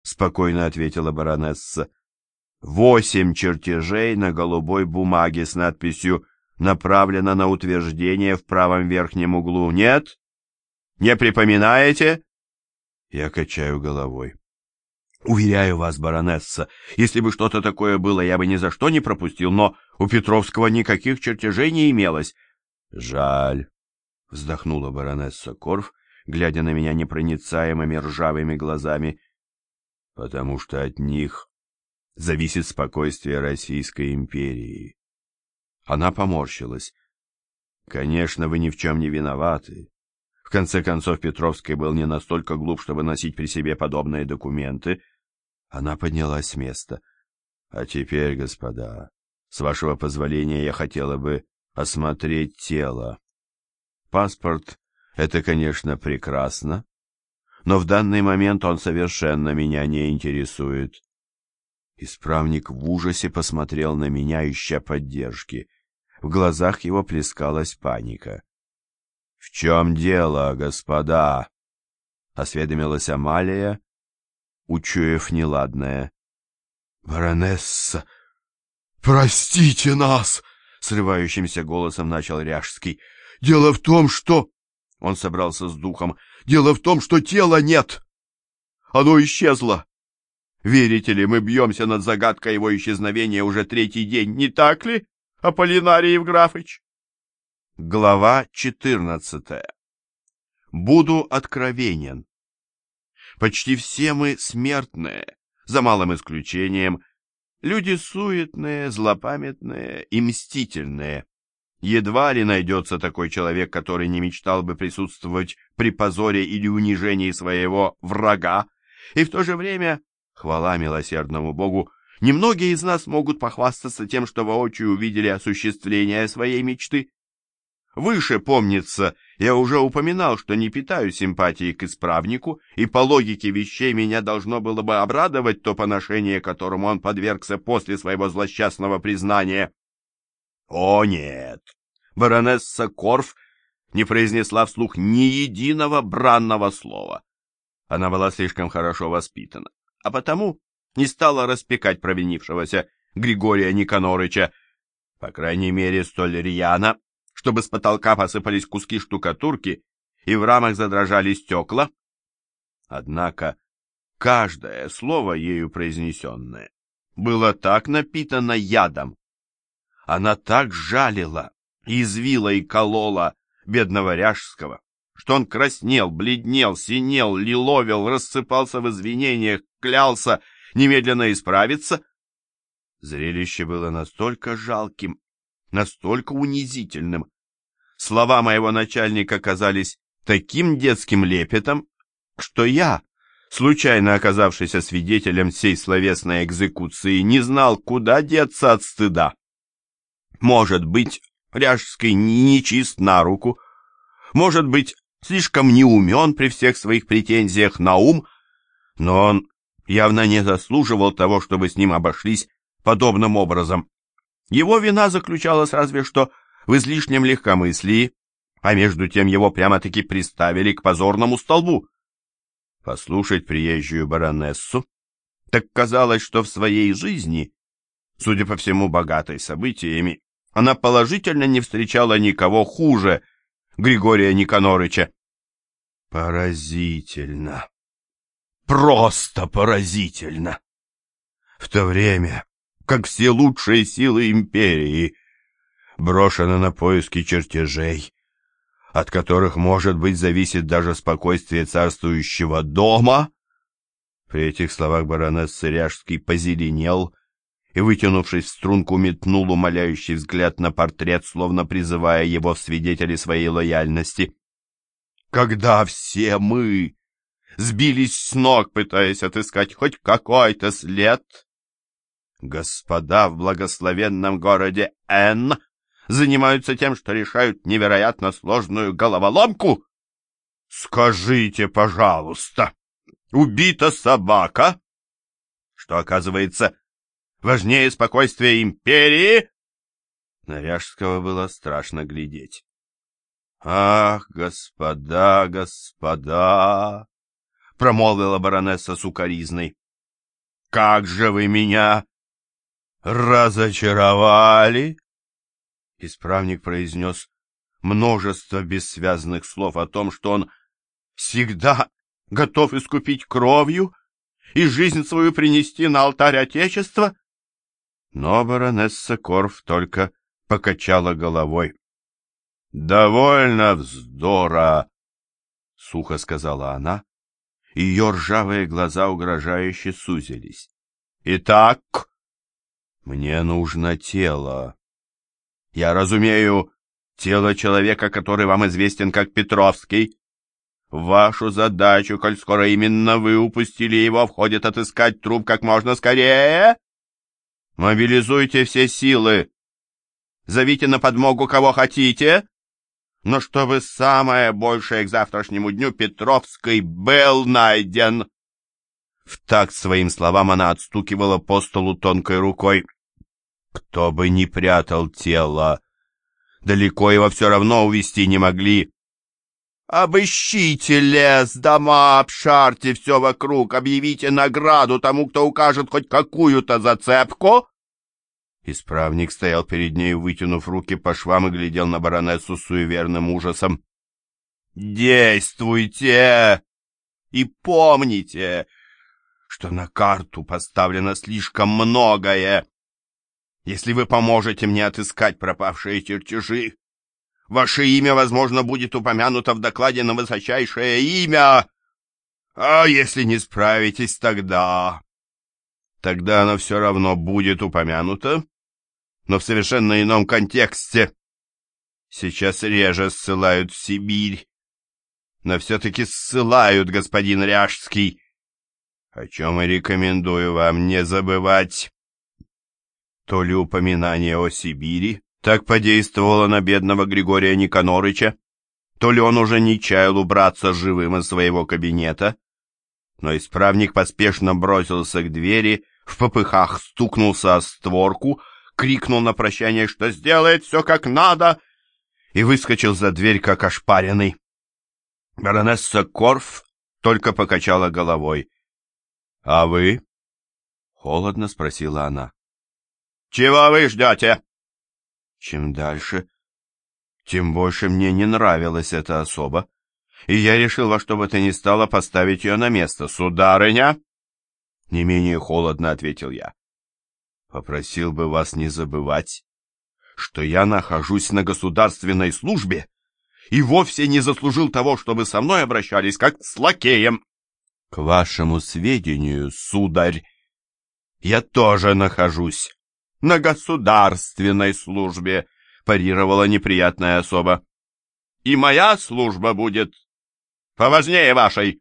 — спокойно ответила баронесса. «Восемь чертежей на голубой бумаге с надписью «Направлено на утверждение в правом верхнем углу». Нет? Не припоминаете?» Я качаю головой. Уверяю вас, баронесса, если бы что-то такое было, я бы ни за что не пропустил, но у Петровского никаких чертежей не имелось. Жаль, вздохнула баронесса Корф, глядя на меня непроницаемыми ржавыми глазами, потому что от них зависит спокойствие Российской империи. Она поморщилась. Конечно, вы ни в чем не виноваты. В конце концов, Петровский был не настолько глуп, чтобы носить при себе подобные документы. Она поднялась с места. А теперь, господа, с вашего позволения я хотела бы осмотреть тело. Паспорт — это, конечно, прекрасно, но в данный момент он совершенно меня не интересует. Исправник в ужасе посмотрел на меня, ища поддержки. В глазах его плескалась паника. — В чем дело, господа? — осведомилась Амалия, учуяв неладное. — Баронесса, простите нас! — срывающимся голосом начал Ряжский. — Дело в том, что... Он собрался с духом. — Дело в том, что тела нет. Оно исчезло. Верите ли, мы бьемся над загадкой его исчезновения уже третий день, не так ли, Аполлинарий Евграфыч? Глава 14. Буду откровенен. Почти все мы смертные, за малым исключением, люди суетные, злопамятные и мстительные. Едва ли найдется такой человек, который не мечтал бы присутствовать при позоре или унижении своего врага, и в то же время, хвала милосердному Богу, немногие из нас могут похвастаться тем, что воочию увидели осуществление своей мечты. Выше, помнится, я уже упоминал, что не питаю симпатии к исправнику, и по логике вещей меня должно было бы обрадовать то поношение, которому он подвергся после своего злосчастного признания. О нет! Баронесса Корф не произнесла вслух ни единого бранного слова. Она была слишком хорошо воспитана, а потому не стала распекать провинившегося Григория Никанорыча, по крайней мере, столь рьяно, чтобы с потолка посыпались куски штукатурки и в рамах задрожали стекла. Однако каждое слово ею произнесенное было так напитано ядом. Она так жалила, извила и колола бедного Ряжского, что он краснел, бледнел, синел, лиловил, рассыпался в извинениях, клялся немедленно исправиться. Зрелище было настолько жалким настолько унизительным. Слова моего начальника казались таким детским лепетом, что я, случайно оказавшийся свидетелем всей словесной экзекуции, не знал, куда деться от стыда. Может быть, Ряжский нечист на руку, может быть, слишком неумен при всех своих претензиях на ум, но он явно не заслуживал того, чтобы с ним обошлись подобным образом. Его вина заключалась разве что в излишнем легкомыслии, а между тем его прямо-таки приставили к позорному столбу. Послушать приезжую баронессу, так казалось, что в своей жизни, судя по всему богатой событиями, она положительно не встречала никого хуже Григория Никанорыча. Поразительно. Просто поразительно. В то время как все лучшие силы империи, брошена на поиски чертежей, от которых, может быть, зависит даже спокойствие царствующего дома. При этих словах баронесса Ряжский позеленел и, вытянувшись в струнку, метнул умоляющий взгляд на портрет, словно призывая его в свидетели своей лояльности. Когда все мы сбились с ног, пытаясь отыскать хоть какой-то след, Господа в благословенном городе Н занимаются тем, что решают невероятно сложную головоломку? Скажите, пожалуйста, убита собака? Что, оказывается, важнее спокойствия империи? На Ряжского было страшно глядеть. «Ах, господа, господа!» — промолвила баронесса сукаризной. как же вы меня разочаровали!» Исправник произнес множество бессвязных слов о том, что он всегда готов искупить кровью и жизнь свою принести на алтарь Отечества. Но баронесса Корф только покачала головой. — Довольно вздора! — сухо сказала она. Ее ржавые глаза угрожающе сузились. — Итак, мне нужно тело. Я разумею, тело человека, который вам известен как Петровский. вашу задачу, коль скоро именно вы упустили его, входит отыскать труп как можно скорее. Мобилизуйте все силы. Зовите на подмогу кого хотите. Но чтобы самое большее к завтрашнему дню Петровский был найден. В такт своим словам она отстукивала по столу тонкой рукой. Кто бы ни прятал тело, далеко его все равно увести не могли. Обыщите лес, дома, обшарьте все вокруг, объявите награду тому, кто укажет хоть какую-то зацепку. Исправник стоял перед ней, вытянув руки по швам и глядел на баронессу с суеверным ужасом. «Действуйте! И помните, что на карту поставлено слишком многое. Если вы поможете мне отыскать пропавшие чертежи, Ваше имя, возможно, будет упомянуто в докладе на высочайшее имя. А если не справитесь, тогда... Тогда оно все равно будет упомянуто, но в совершенно ином контексте. Сейчас реже ссылают в Сибирь, но все-таки ссылают, господин Ряжский, о чем и рекомендую вам не забывать. То ли упоминание о Сибири, так подействовало на бедного Григория Никанорыча. То ли он уже не чаял убраться живым из своего кабинета, но исправник поспешно бросился к двери, в попыхах стукнулся о створку, крикнул на прощание, что сделает все как надо, и выскочил за дверь, как ошпаренный. Баронесса Корф только покачала головой. — А вы? — холодно спросила она. — Чего вы ждете? Чем дальше, тем больше мне не нравилась эта особа, и я решил во что бы то ни стало поставить ее на место. «Сударыня!» Не менее холодно ответил я. «Попросил бы вас не забывать, что я нахожусь на государственной службе и вовсе не заслужил того, чтобы со мной обращались как с лакеем. К вашему сведению, сударь, я тоже нахожусь на государственной службе, парировала неприятная особа. И моя служба будет поважнее вашей.